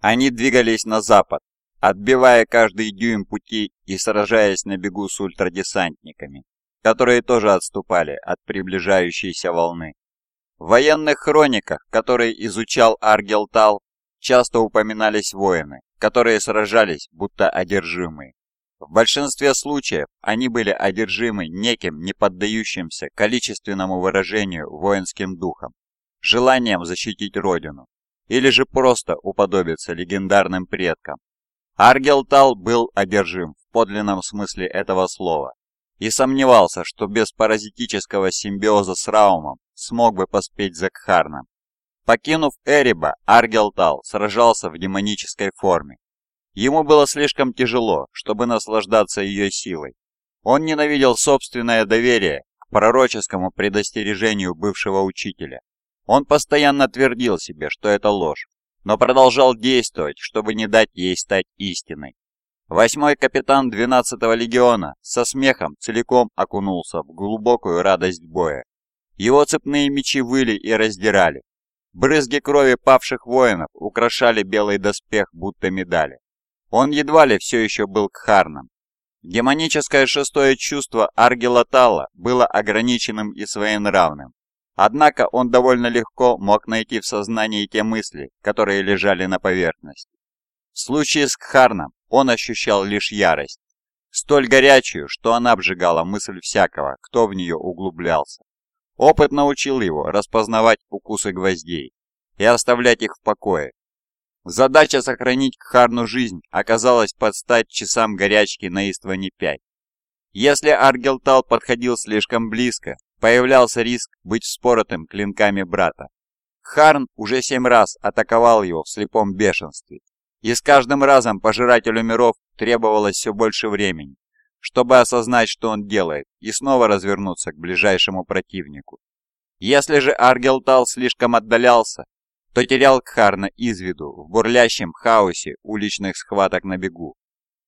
Они двигались на запад, отбивая каждый дюйм пути и сражаясь на бегу с ультрадесантниками, которые тоже отступали от приближающейся волны. В военных хрониках, которые изучал Аргелтал, часто упоминались воины, которые сражались будто одержимые. В большинстве случаев они были одержимы неким не поддающимся количественному выражению воинским духом, желанием защитить родину, или же просто уподобиться легендарным предкам. Аргелтал был одержим в подлинном смысле этого слова и сомневался, что без паразитического симбиоза с Раумом смог бы поспеть за Кхарном. Покинув Эриба, Аргелтал сражался в демонической форме Ему было слишком тяжело, чтобы наслаждаться ее силой. Он ненавидел собственное доверие к пророческому предостережению бывшего учителя. Он постоянно твердил себе, что это ложь, но продолжал действовать, чтобы не дать ей стать истиной. Восьмой капитан 12-го легиона со смехом целиком окунулся в глубокую радость боя. Его цепные мечи выли и раздирали. Брызги крови павших воинов украшали белый доспех, будто медали. Он едва ли все еще был кхарном. Демоническое шестое чувство Аргелатала было ограниченным и своенравным. Однако он довольно легко мог найти в сознании те мысли, которые лежали на поверхности. В случае с Кхарном он ощущал лишь ярость, столь горячую, что она обжигала мысль всякого, кто в нее углублялся. Опыт научил его распознавать укусы гвоздей и оставлять их в покое, Задача сохранить Кхарну жизнь оказалась под стать часам горячки на Истване-5. Если Аргелтал подходил слишком близко, появлялся риск быть вспоротым клинками брата. Харн уже семь раз атаковал его в слепом бешенстве, и с каждым разом пожирателю миров требовалось все больше времени, чтобы осознать, что он делает, и снова развернуться к ближайшему противнику. Если же Аргелтал слишком отдалялся, то терял Кхарна из виду в бурлящем хаосе уличных схваток на бегу.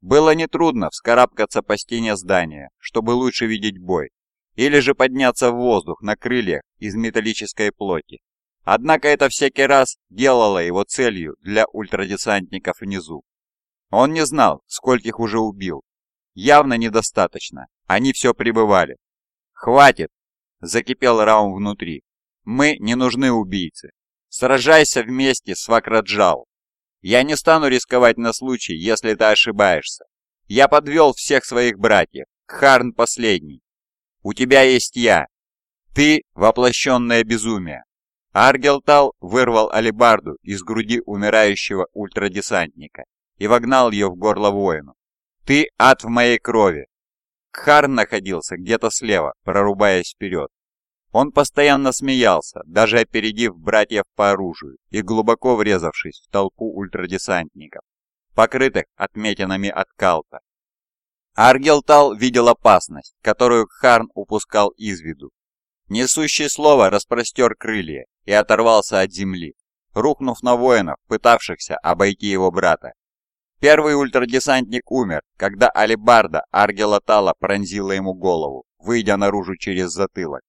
Было нетрудно вскарабкаться по стене здания, чтобы лучше видеть бой, или же подняться в воздух на крыльях из металлической плоти. Однако это всякий раз делало его целью для ультрадесантников внизу. Он не знал, скольких уже убил. Явно недостаточно, они все прибывали. «Хватит!» – закипел Раум внутри. «Мы не нужны убийцы, Сражайся вместе с Вакраджал. Я не стану рисковать на случай, если ты ошибаешься. Я подвел всех своих братьев. Кхарн последний. У тебя есть я. Ты — воплощенное безумие. Аргелтал вырвал алебарду из груди умирающего ультрадесантника и вогнал ее в горло воину. «Ты ад в моей крови!» Кхарн находился где-то слева, прорубаясь вперед. Он постоянно смеялся, даже опередив братьев по оружию и глубоко врезавшись в толпу ультрадесантников, покрытых отметинами от калта. Аргелтал видел опасность, которую Харн упускал из виду. Несущий слово распростер крылья и оторвался от земли, рухнув на воинов, пытавшихся обойти его брата. Первый ультрадесантник умер, когда алебарда Аргелатала пронзила ему голову, выйдя наружу через затылок.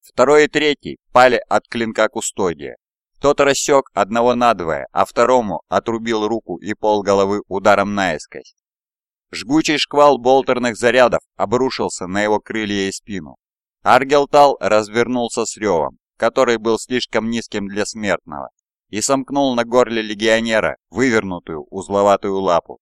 Второй и третий пали от клинка кустодия. Тот рассек одного надвое, а второму отрубил руку и пол головы ударом наискось. Жгучий шквал болтерных зарядов обрушился на его крылья и спину. Аргелтал развернулся с ревом, который был слишком низким для смертного, и сомкнул на горле легионера вывернутую узловатую лапу.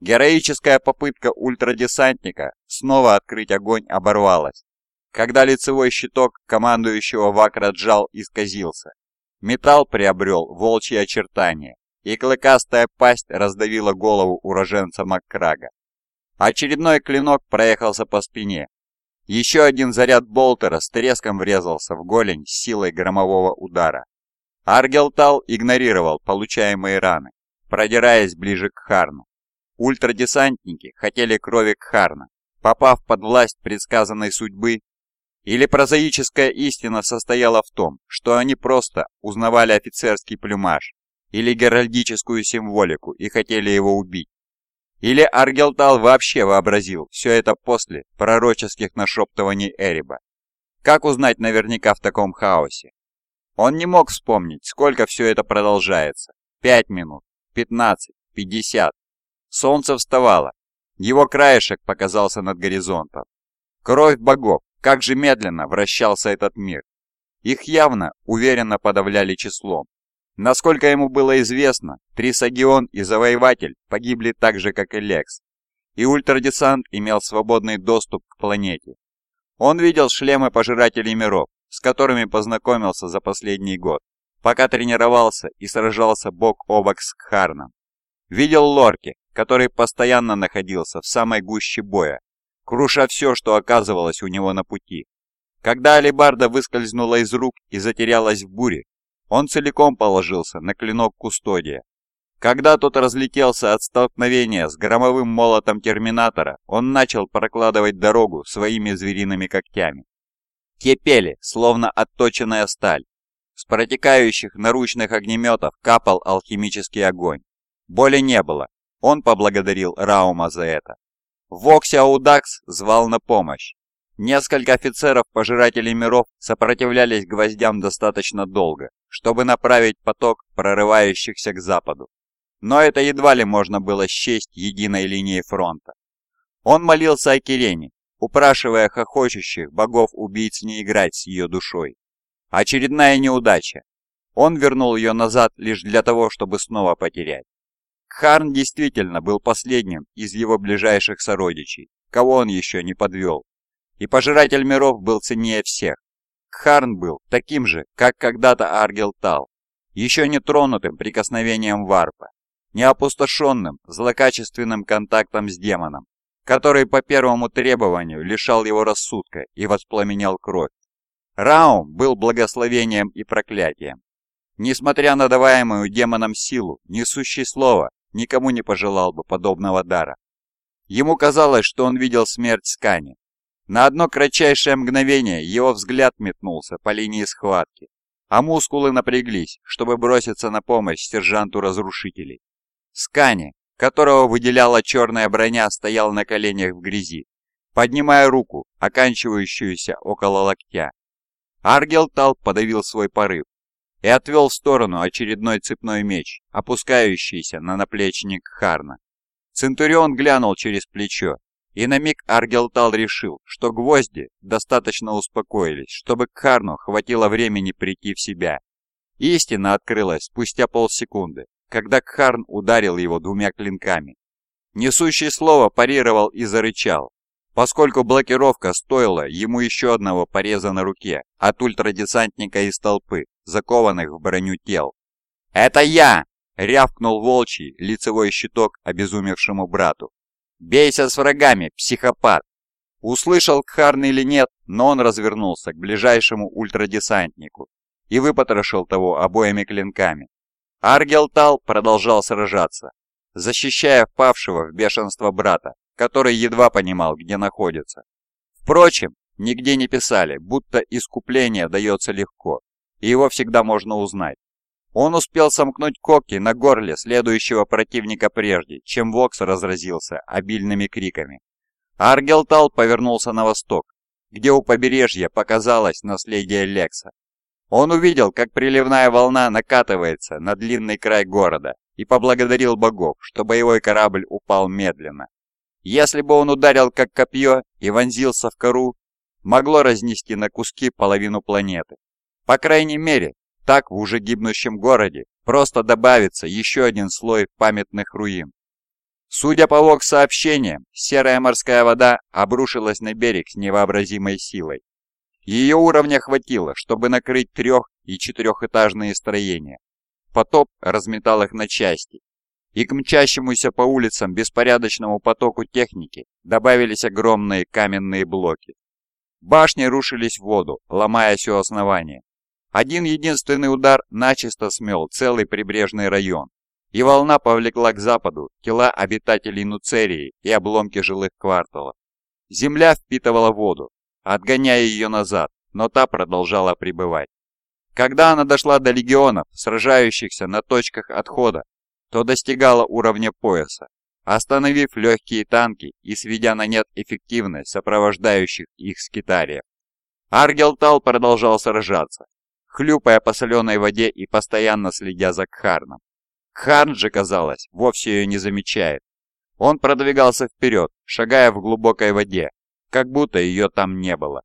Героическая попытка ультрадесантника снова открыть огонь оборвалась, когда лицевой щиток командующего Вакраджал исказился. Металл приобрел волчьи очертания, и клыкастая пасть раздавила голову уроженца Маккрага. Очередной клинок проехался по спине. Еще один заряд болтера с треском врезался в голень с силой громового удара. Аргелтал игнорировал получаемые раны, продираясь ближе к Харну. Ультрадесантники хотели крови Кхарна. Попав под власть предсказанной судьбы, или прозаическая истина состояла в том, что они просто узнавали офицерский плюмаж или геральдическую символику и хотели его убить. Или Аргелтал вообще вообразил все это после пророческих нашептываний Эриба. Как узнать наверняка в таком хаосе? Он не мог вспомнить, сколько все это продолжается. Пять минут, 15, 50. Солнце вставало. Его краешек показался над горизонтом. Кровь богов, как же медленно вращался этот мир. Их явно уверенно подавляли числом. Насколько ему было известно, Трисагион и Завоеватель погибли так же, как и Лекс. И ультрадесант имел свободный доступ к планете. Он видел шлемы пожирателей миров, с которыми познакомился за последний год, пока тренировался и сражался бок о бок с Кхарном. Видел Лорки, который постоянно находился в самой гуще боя, круша все, что оказывалось у него на пути. Когда Алибарда выскользнула из рук и затерялась в буре, он целиком положился на клинок Кустодия. Когда тот разлетелся от столкновения с громовым молотом Терминатора, он начал прокладывать дорогу своими звериными когтями. Те словно отточенная сталь. С протекающих наручных огнеметов капал алхимический огонь. Боли не было. Он поблагодарил Раума за это. Воксиаудакс звал на помощь. Несколько офицеров-пожирателей миров сопротивлялись гвоздям достаточно долго, чтобы направить поток прорывающихся к западу. Но это едва ли можно было счесть единой линией фронта. Он молился о Кирене, упрашивая хохочущих богов-убийц не играть с ее душой. Очередная неудача. Он вернул ее назад лишь для того, чтобы снова потерять. Харн действительно был последним из его ближайших сородичей, кого он еще не подвел. И Пожиратель миров был ценнее всех. Харн был таким же, как когда-то Аргел Тал, еще не тронутым прикосновением варпа, не опустошенным злокачественным контактом с демоном, который по первому требованию лишал его рассудка и воспламенял кровь. Раум был благословением и проклятием. Несмотря на даваемую демоном силу, несущий слово никому не пожелал бы подобного дара. Ему казалось, что он видел смерть Скани. На одно кратчайшее мгновение его взгляд метнулся по линии схватки, а мускулы напряглись, чтобы броситься на помощь сержанту разрушителей. Скани, которого выделяла черная броня, стоял на коленях в грязи, поднимая руку, оканчивающуюся около локтя. Аргел Тал подавил свой порыв, и отвел в сторону очередной цепной меч, опускающийся на наплечник Харна. Центурион глянул через плечо, и на миг Аргелтал решил, что гвозди достаточно успокоились, чтобы Харну хватило времени прийти в себя. Истина открылась спустя полсекунды, когда Кхарн ударил его двумя клинками. Несущий слово парировал и зарычал, поскольку блокировка стоила ему еще одного пореза на руке от ультрадесантника из толпы, закованных в броню тел. «Это я!» — рявкнул волчий лицевой щиток обезумевшему брату. «Бейся с врагами, психопат!» Услышал Кхарн или нет, но он развернулся к ближайшему ультрадесантнику и выпотрошил того обоими клинками. Аргелтал продолжал сражаться, защищая впавшего в бешенство брата, который едва понимал, где находится. Впрочем, нигде не писали, будто искупление дается легко, и его всегда можно узнать. Он успел сомкнуть когти на горле следующего противника прежде, чем Вокс разразился обильными криками. Аргелтал повернулся на восток, где у побережья показалось наследие Лекса. Он увидел, как приливная волна накатывается на длинный край города и поблагодарил богов, что боевой корабль упал медленно. Если бы он ударил как копье и вонзился в кору, могло разнести на куски половину планеты. По крайней мере, так в уже гибнущем городе просто добавится еще один слой памятных руин. Судя по ВОК-сообщениям, серая морская вода обрушилась на берег с невообразимой силой. Ее уровня хватило, чтобы накрыть трех- и четырехэтажные строения. Потоп разметал их на части, и к мчащемуся по улицам беспорядочному потоку техники добавились огромные каменные блоки. Башни рушились в воду, ломаясь у основания. Один единственный удар начисто смел целый прибрежный район, и волна повлекла к западу тела обитателей Нуцерии и обломки жилых кварталов. Земля впитывала воду, отгоняя ее назад, но та продолжала пребывать. Когда она дошла до легионов, сражающихся на точках отхода, то достигала уровня пояса, остановив легкие танки и сведя на нет эффективность сопровождающих их скитариев. Аргелтал продолжал сражаться, хлюпая по соленой воде и постоянно следя за Кхарном. Харн же, казалось, вовсе ее не замечает. Он продвигался вперед, шагая в глубокой воде, как будто ее там не было.